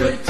good.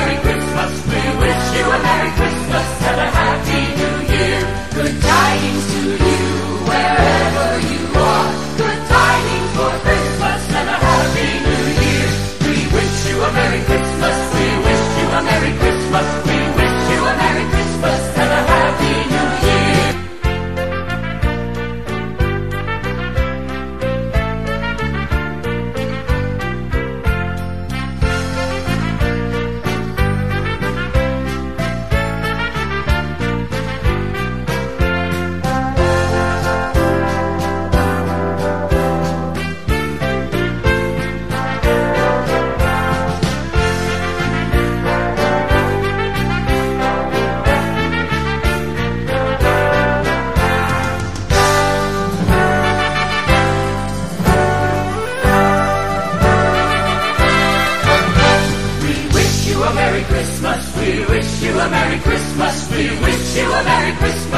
a Merry Christmas. We wish you a Merry Christmas.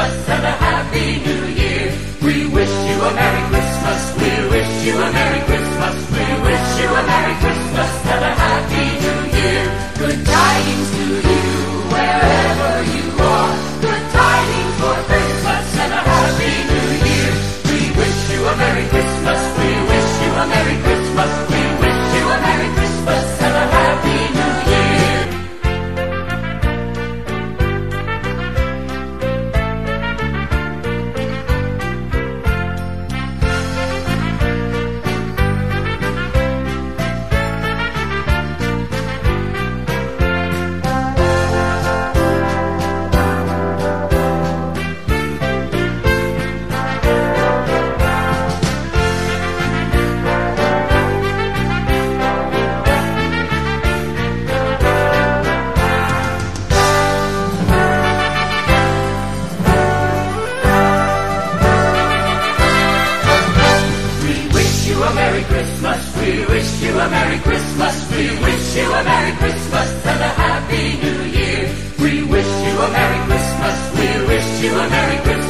you a Merry Christmas.